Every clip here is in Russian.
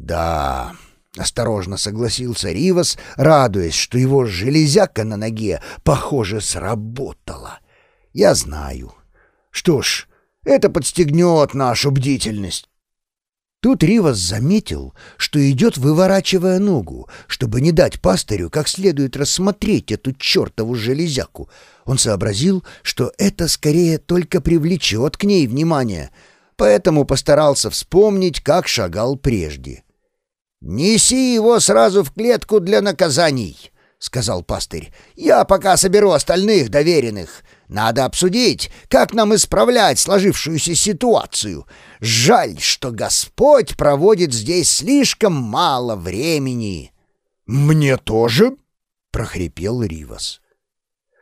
«Да», — осторожно согласился Ривас, радуясь, что его железяка на ноге, похоже, сработала. «Я знаю. Что ж, это подстегнет нашу бдительность». Тут Ривас заметил, что идет, выворачивая ногу, чтобы не дать пастырю как следует рассмотреть эту чертову железяку. Он сообразил, что это скорее только привлечет к ней внимание, поэтому постарался вспомнить, как шагал прежде. «Неси его сразу в клетку для наказаний», — сказал пастырь. «Я пока соберу остальных доверенных. Надо обсудить, как нам исправлять сложившуюся ситуацию. Жаль, что Господь проводит здесь слишком мало времени». «Мне тоже?» — прохрипел Ривас.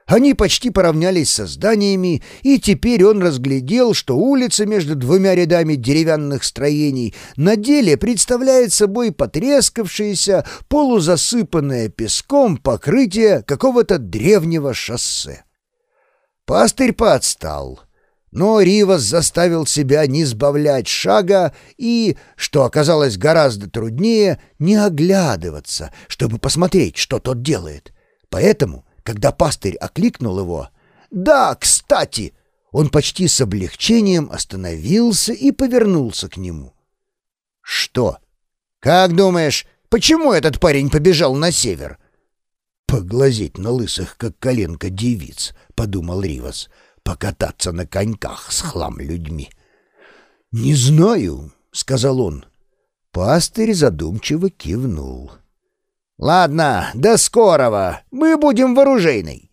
Они почти поравнялись со зданиями, и теперь он разглядел, что улица между двумя рядами деревянных строений на деле представляет собой потрескавшееся, полузасыпанное песком покрытие какого-то древнего шоссе. Пастырь подстал, но Ривас заставил себя не сбавлять шага и, что оказалось гораздо труднее, не оглядываться, чтобы посмотреть, что тот делает. Поэтому когда пастырь окликнул его «Да, кстати!» Он почти с облегчением остановился и повернулся к нему. «Что? Как думаешь, почему этот парень побежал на север?» «Поглазеть на лысых, как коленка девиц», — подумал Ривас, — «покататься на коньках с хлам людьми». «Не знаю», — сказал он. Пастырь задумчиво кивнул. «Ладно, до скорого. Мы будем вооружейной».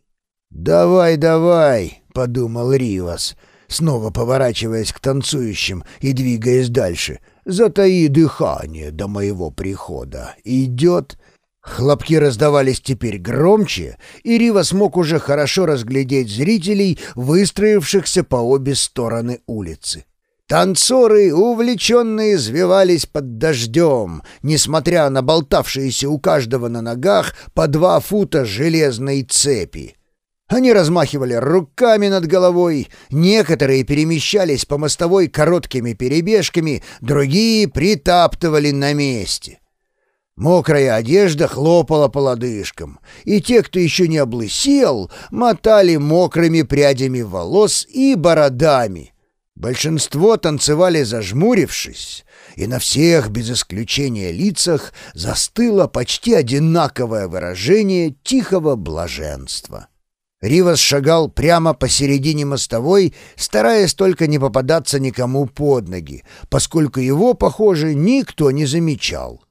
«Давай, давай», — подумал Ривас, снова поворачиваясь к танцующим и двигаясь дальше. «Затаи дыхание до моего прихода. Идет...» Хлопки раздавались теперь громче, и Рива смог уже хорошо разглядеть зрителей, выстроившихся по обе стороны улицы. Танцоры, увлеченные, извивались под дождем, несмотря на болтавшиеся у каждого на ногах по два фута железной цепи. Они размахивали руками над головой, некоторые перемещались по мостовой короткими перебежками, другие притаптывали на месте. Мокрая одежда хлопала по лодыжкам, и те, кто еще не облысел, мотали мокрыми прядями волос и бородами — Большинство танцевали зажмурившись, и на всех, без исключения лицах, застыло почти одинаковое выражение тихого блаженства. Ривас шагал прямо посередине мостовой, стараясь только не попадаться никому под ноги, поскольку его, похоже, никто не замечал.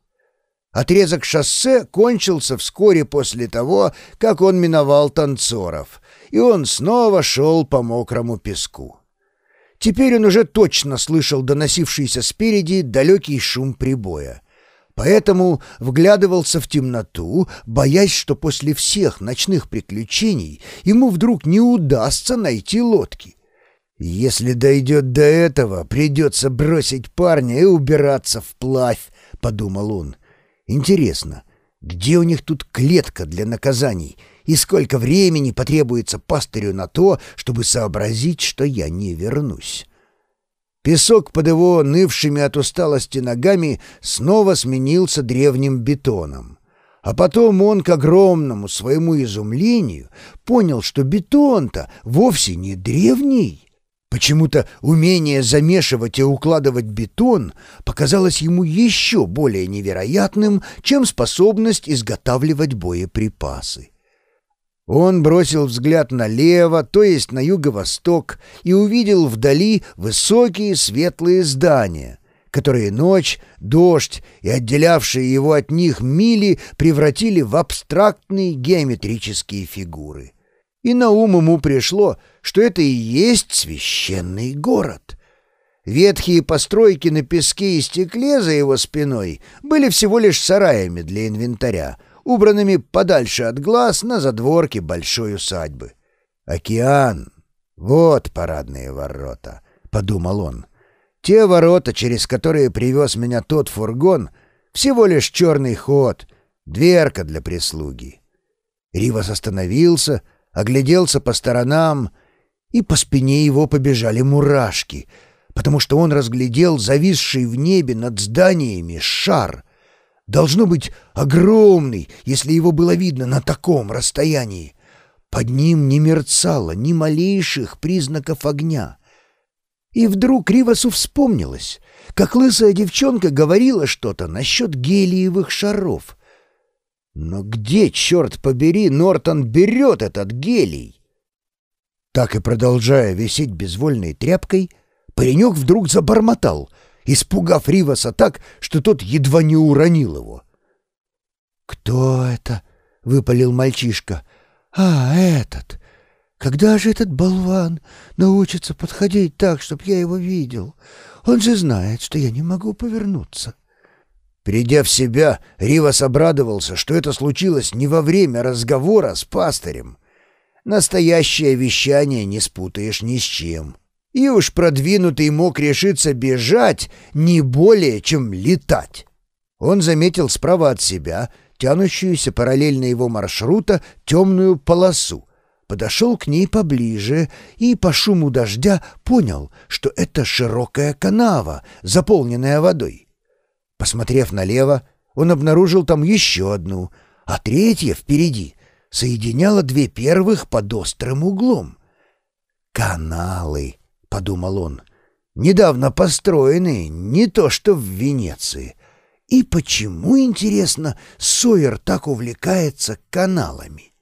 Отрезок шоссе кончился вскоре после того, как он миновал танцоров, и он снова шел по мокрому песку. Теперь он уже точно слышал доносившийся спереди далекий шум прибоя. Поэтому вглядывался в темноту, боясь, что после всех ночных приключений ему вдруг не удастся найти лодки. «Если дойдет до этого, придется бросить парня и убираться вплавь», — подумал он. «Интересно, где у них тут клетка для наказаний?» И сколько времени потребуется пастырю на то, чтобы сообразить, что я не вернусь. Песок под его нывшими от усталости ногами снова сменился древним бетоном. А потом он, к огромному своему изумлению, понял, что бетон-то вовсе не древний. Почему-то умение замешивать и укладывать бетон показалось ему еще более невероятным, чем способность изготавливать боеприпасы. Он бросил взгляд налево, то есть на юго-восток, и увидел вдали высокие светлые здания, которые ночь, дождь и отделявшие его от них мили превратили в абстрактные геометрические фигуры. И на ум ему пришло, что это и есть священный город. Ветхие постройки на песке и стекле за его спиной были всего лишь сараями для инвентаря — убранными подальше от глаз на задворке большой усадьбы. «Океан! Вот парадные ворота!» — подумал он. «Те ворота, через которые привез меня тот фургон, всего лишь черный ход, дверка для прислуги». Ривас остановился, огляделся по сторонам, и по спине его побежали мурашки — потому что он разглядел зависший в небе над зданиями шар. Должно быть огромный, если его было видно на таком расстоянии. Под ним не мерцало ни малейших признаков огня. И вдруг Ривасу вспомнилось, как лысая девчонка говорила что-то насчет гелиевых шаров. Но где, черт побери, Нортон берет этот гелий? Так и продолжая висеть безвольной тряпкой, паренек вдруг забормотал, испугав Риваса так, что тот едва не уронил его. «Кто это?» — выпалил мальчишка. «А, этот! Когда же этот болван научится подходить так, чтоб я его видел? Он же знает, что я не могу повернуться». Придя в себя, Ривас обрадовался, что это случилось не во время разговора с пастырем. Настоящее вещание не спутаешь ни с чем. И уж продвинутый мог решиться бежать не более, чем летать. Он заметил справа от себя тянущуюся параллельно его маршрута темную полосу, подошел к ней поближе и по шуму дождя понял, что это широкая канава, заполненная водой. Посмотрев налево, он обнаружил там еще одну, а третья впереди соединяла две первых под острым углом. «Каналы», — подумал он, — «недавно построенные, не то что в Венеции». И почему, интересно, Сойер так увлекается каналами?